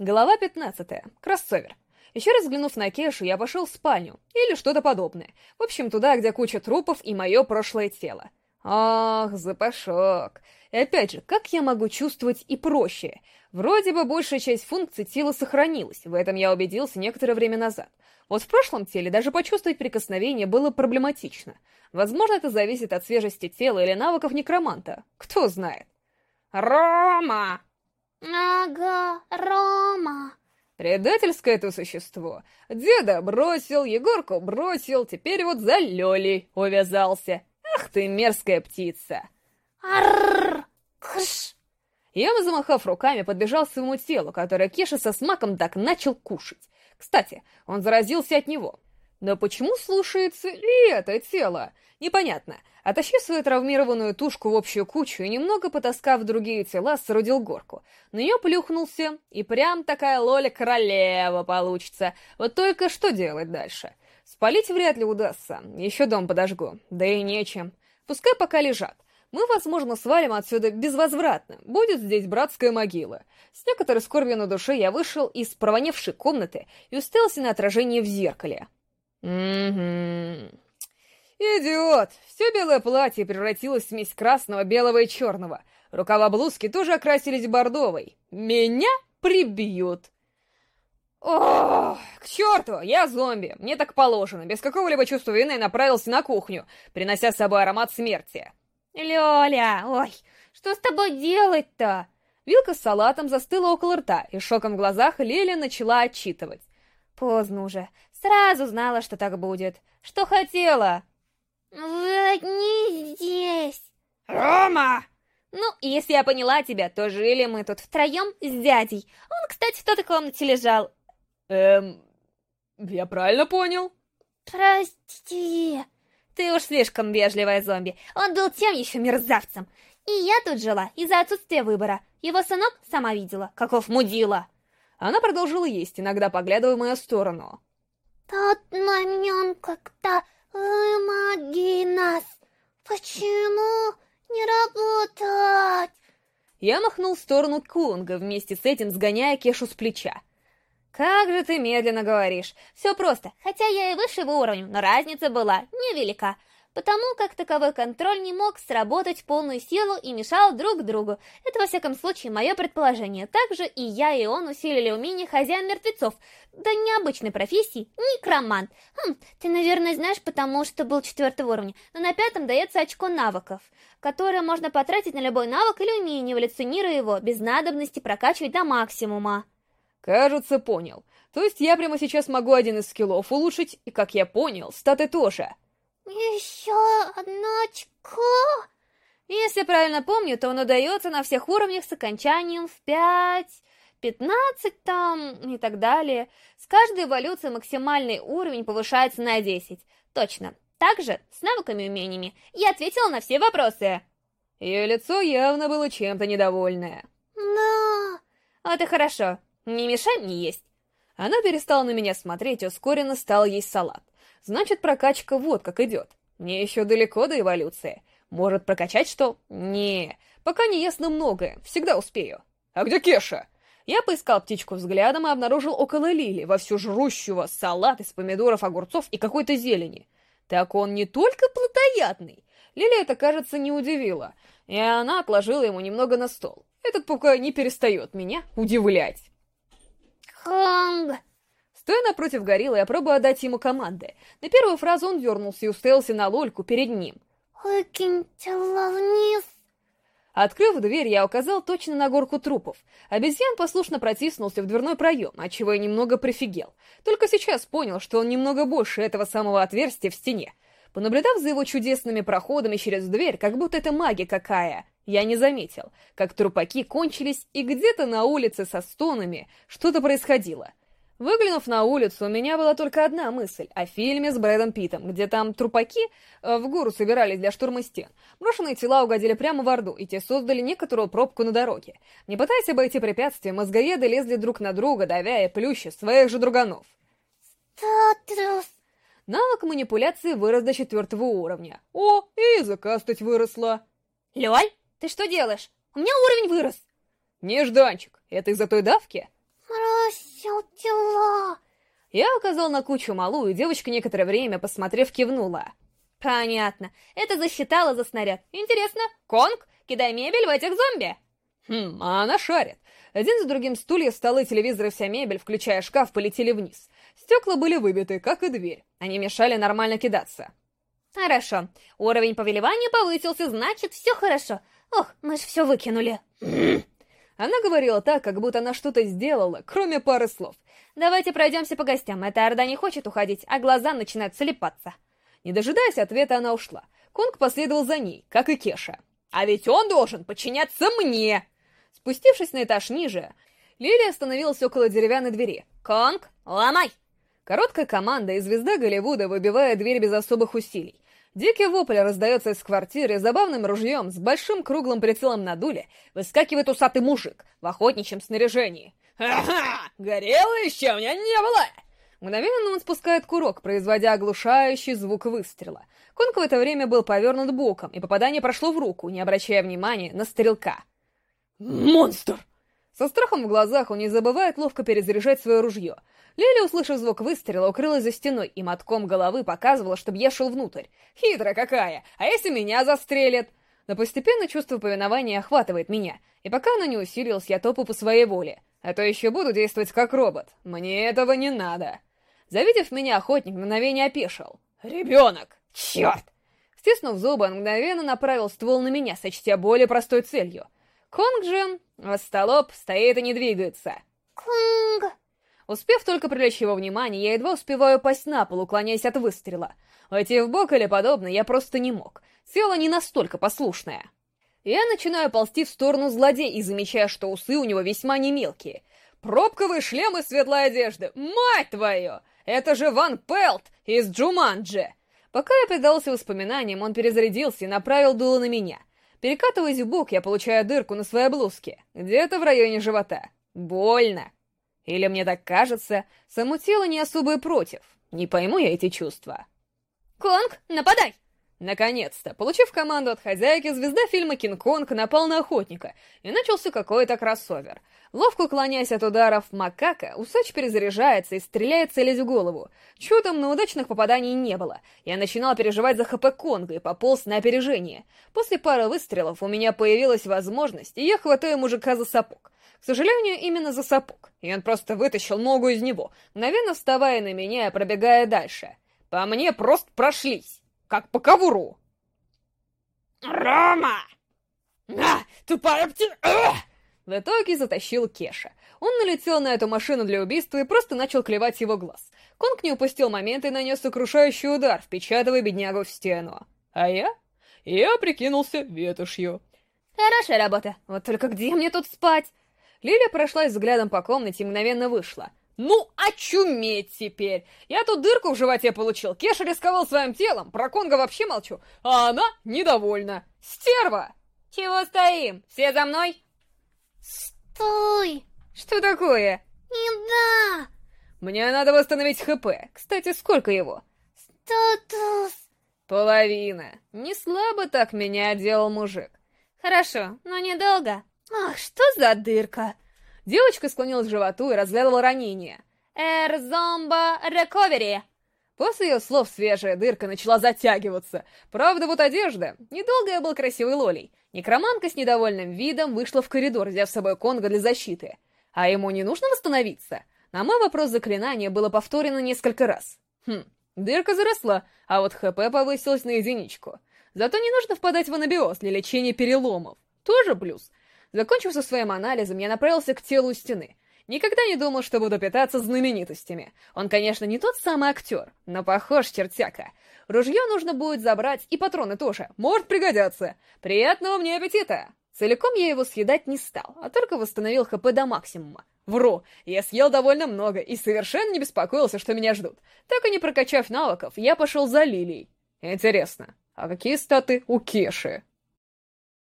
Глава 15. Кроссовер. Еще раз взглянув на Кешу, я пошел в спальню, или что-то подобное. В общем, туда, где куча трупов и мое прошлое тело. Ах, запашок. И опять же, как я могу чувствовать и проще? Вроде бы большая часть функций тела сохранилась, в этом я убедился некоторое время назад. Вот в прошлом теле даже почувствовать прикосновение было проблематично. Возможно, это зависит от свежести тела или навыков некроманта. Кто знает. «Рома!» Ага, Рома. Предательское это существо. Деда бросил, Егорку бросил, теперь вот за Лёлей увязался. Ах ты мерзкая птица. Арррр, кыш. Я, замахав руками, подбежал к своему телу, которое Кеша со смаком так начал кушать. Кстати, он заразился от него. Но почему слушается и это тело? Непонятно. Отащив свою травмированную тушку в общую кучу и немного потаскав другие тела, соорудил горку. На нее плюхнулся, и прям такая Лоля-королева получится. Вот только что делать дальше? Спалить вряд ли удастся, еще дом подожгу, да и нечем. Пускай пока лежат. Мы, возможно, свалим отсюда безвозвратно. Будет здесь братская могила. С некоторой скорбью на душе я вышел из провоневшей комнаты и уставился на отражение в зеркале. Угу. Идиот! Все белое платье превратилось в смесь красного, белого и черного. Рукава блузки тоже окрасились бордовой. Меня прибьют. Ох, к черту, я зомби, мне так положено. Без какого-либо чувства вины направился на кухню, принося с собой аромат смерти. Лёля, ой, что с тобой делать-то? Вилка с салатом застыла около рта, и шоком в глазах Леля начала отчитывать. Поздно уже. Сразу знала, что так будет. Что хотела? Вы одни здесь. Рома! Ну, если я поняла тебя, то жили мы тут втроем с дядей. Он, кстати, в той комнате лежал. Эм, я правильно понял? Прости. Ты уж слишком вежливая зомби. Он был тем еще мерзавцем. И я тут жила из-за отсутствия выбора. Его сынок сама видела, каков мудила. Она продолжила есть, иногда поглядывая в мою сторону. Тот момент, когда помоги нас, почему не работать? Я махнул в сторону Кунга, вместе с этим сгоняя Кешу с плеча. «Как же ты медленно говоришь. Все просто. Хотя я и высшего уровня, но разница была невелика потому как таковой контроль не мог сработать в полную силу и мешал друг другу. Это, во всяком случае, мое предположение. Также и я, и он усилили умение хозяин мертвецов. Да необычной профессии, некромант. Хм, ты, наверное, знаешь, потому что был четвертого уровня. Но на пятом дается очко навыков, которое можно потратить на любой навык или умение, эволюционируя его, без надобности прокачивать до максимума. Кажется, понял. То есть я прямо сейчас могу один из скиллов улучшить, и, как я понял, статы тоже. Еще одно очко? Если правильно помню, то он удается на всех уровнях с окончанием в 5, 15 там и так далее. С каждой эволюцией максимальный уровень повышается на 10. Точно. Также с навыками и умениями я ответила на все вопросы. Ее лицо явно было чем-то недовольное. Но... Вот и хорошо. Не мешай мне есть. Она перестала на меня смотреть ускоренно стала есть салат. Значит, прокачка вот как идет. Мне еще далеко до эволюции. Может, прокачать что? Не, пока не ясно многое, всегда успею. А где Кеша? Я поискал птичку взглядом и обнаружил около Лили, вовсю жрущего салат из помидоров, огурцов и какой-то зелени. Так он не только плотоядный. Лили это, кажется, не удивило, и она отложила ему немного на стол. Этот пока не перестает меня удивлять. Ханг! Стоя напротив гориллы, я пробую отдать ему команды. На первую фразу он дернулся и уставился на лольку перед ним. «Выкинь тело вниз!» Открыв дверь, я указал точно на горку трупов. Обезьян послушно протиснулся в дверной проем, отчего я немного прифигел. Только сейчас понял, что он немного больше этого самого отверстия в стене. Понаблюдав за его чудесными проходами через дверь, как будто это магия какая, я не заметил, как трупаки кончились, и где-то на улице со стонами что-то происходило — Выглянув на улицу, у меня была только одна мысль о фильме с Брэдом Питтом, где там трупаки э, в гору собирались для штурма стен. Брошенные тела угодили прямо в Орду, и те создали некоторую пробку на дороге. Не пытаясь обойти препятствия, мозгоеды лезли друг на друга, давя и плюща своих же друганов. Статус! Навык манипуляции вырос до четвертого уровня. О, и языка стать выросла. Лёль, ты что делаешь? У меня уровень вырос. Нежданчик, это из-за той давки? Тела. Я указал на кучу малу, и девочка некоторое время, посмотрев, кивнула. Понятно. Это засчитало за снаряд. Интересно, Конг, кидай мебель в этих зомби. Хм, а она шарит. Один за другим стулья, столы, телевизоры, вся мебель, включая шкаф, полетели вниз. Стекла были выбиты, как и дверь. Они мешали нормально кидаться. Хорошо. Уровень повелевания повысился, значит, все хорошо. Ох, мы же все выкинули. Она говорила так, как будто она что-то сделала, кроме пары слов. Давайте пройдемся по гостям. Эта орда не хочет уходить, а глаза начинают слепаться. Не дожидаясь ответа, она ушла. Конг последовал за ней, как и Кеша. А ведь он должен подчиняться мне! Спустившись на этаж ниже, Лилия остановилась около деревянной двери. «Конг, ломай!» Короткая команда, и звезда Голливуда выбивает дверь без особых усилий. Дикий вопль раздается из квартиры, забавным ружьем, с большим круглым прицелом на дуле, выскакивает усатый мужик в охотничьем снаряжении. «Ага! Горело еще у меня не было!» Мгновенно он спускает курок, производя оглушающий звук выстрела. Конг в это время был повернут боком, и попадание прошло в руку, не обращая внимания на стрелка. «Монстр!» Со страхом в глазах он не забывает ловко перезаряжать свое ружье. Лили, услышав звук выстрела, укрылась за стеной и мотком головы показывала, чтобы я шел внутрь. Хитрая какая! А если меня застрелят? Но постепенно чувство повиновения охватывает меня, и пока оно не усилилось, я топу по своей воле. А то еще буду действовать как робот. Мне этого не надо. Завидев меня, охотник мгновение опешил. «Ребенок! Черт!» Стиснув зубы, он мгновенно направил ствол на меня, сочтя более простой целью. Конг же, остолоп, стоит и не двигается. «Конг!» Успев только привлечь его внимание, я едва успеваю пасть на пол, уклоняясь от выстрела. Уйти в бок или подобное я просто не мог. Тело не настолько послушное. Я начинаю ползти в сторону злодея и замечаю, что усы у него весьма не мелкие. Пробковый шлем и светлая одежда. Мать твою! Это же Ван Пелт из Джуманджи! Пока я предался воспоминаниям, он перезарядился и направил дуло на меня. Перекатываясь в бок, я получаю дырку на своей блузке, где-то в районе живота. Больно. Или мне так кажется, само тело не особо и против. Не пойму я эти чувства. «Конг, нападай!» Наконец-то, получив команду от хозяйки, звезда фильма «Кинг-Конг» напал на охотника, и начался какой-то кроссовер. Ловко уклоняясь от ударов макака, усач перезаряжается и стреляет целясь в голову. Чудом на удачных попаданий не было. Я начинал переживать за ХП Конга и пополз на опережение. После пары выстрелов у меня появилась возможность, и я хватаю мужика за сапог. К сожалению, именно за сапог, и он просто вытащил ногу из него, мгновенно вставая на меня и пробегая дальше. По мне просто прошлись как по ковру. «Рома! На, тупая птица!» В итоге затащил Кеша. Он налетел на эту машину для убийства и просто начал клевать его глаз. Конг не упустил момент и нанес сокрушающий удар, впечатывая беднягу в стену. А я? Я прикинулся ветошью. Хорошая работа. Вот только где мне тут спать? Лиля прошлась взглядом по комнате и мгновенно вышла. Ну, очуметь теперь! Я тут дырку в животе получил, Кеша рисковал своим телом, про Конга вообще молчу, а она недовольна. Стерва! Чего стоим? Все за мной? Стой! Что такое? Не да! Мне надо восстановить ХП. Кстати, сколько его? Статус. Половина. Не слабо так меня делал мужик. Хорошо, но недолго. Ах, что за дырка? Девочка склонилась к животу и разглядывала ранение. «Эр, зомба, рековери!» После ее слов свежая дырка начала затягиваться. Правда, вот одежда. Недолго я был красивой лолей. Некроманка с недовольным видом вышла в коридор, взяв с собой Конга для защиты. А ему не нужно восстановиться? На мой вопрос заклинания было повторено несколько раз. Хм, дырка заросла, а вот ХП повысилась на единичку. Зато не нужно впадать в анабиоз для лечения переломов. Тоже плюс. Закончив со своим анализом, я направился к телу стены. Никогда не думал, что буду питаться знаменитостями. Он, конечно, не тот самый актер, но похож чертяка. Ружье нужно будет забрать, и патроны тоже. Может пригодятся. Приятного мне аппетита! Целиком я его съедать не стал, а только восстановил ХП до максимума. Вру, я съел довольно много и совершенно не беспокоился, что меня ждут. Так и не прокачав навыков, я пошел за Лилией. Интересно, а какие статы у Кеши?